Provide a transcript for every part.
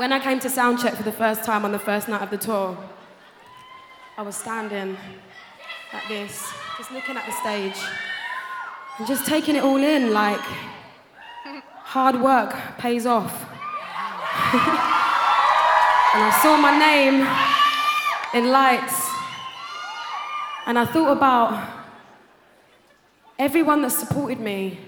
when I came to soundcheck for the first time on the first night of the tour, I was standing like this, just looking at the stage and just taking it all in like hard work pays off. and I saw my name in lights and I thought about everyone that supported me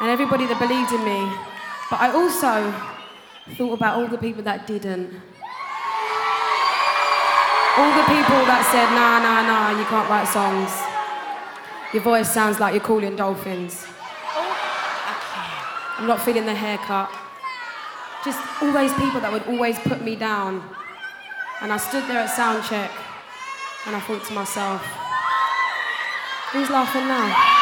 and everybody that believed in me. But I also thought about all the people that didn't. All the people that said, nah, nah, nah, you can't write songs. Your voice sounds like you're calling dolphins. I'm not feeling the haircut. Just all those people that would always put me down. And I stood there at soundcheck and I thought to myself, who's laughing now?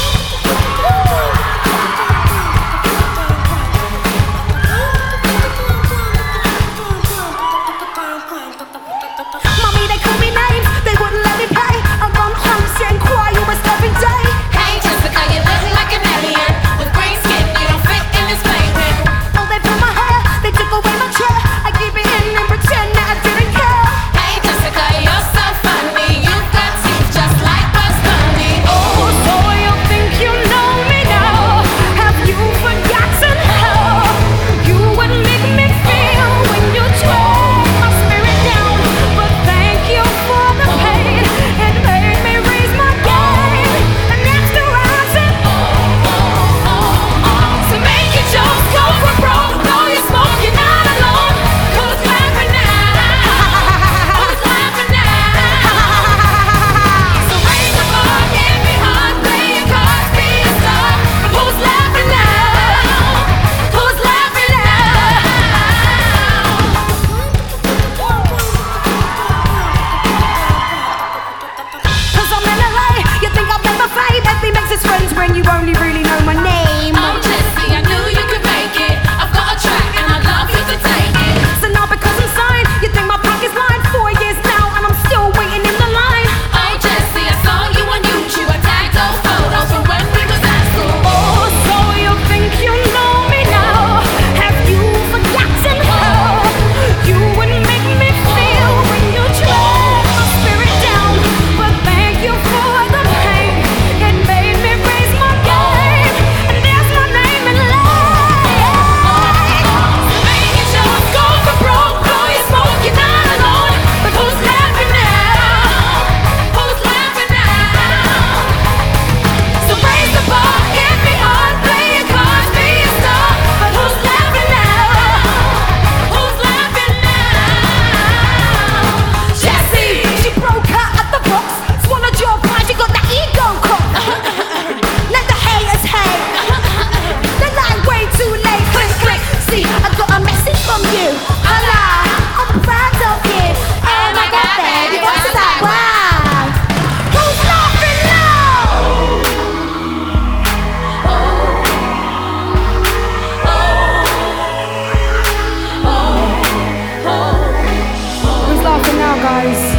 guys?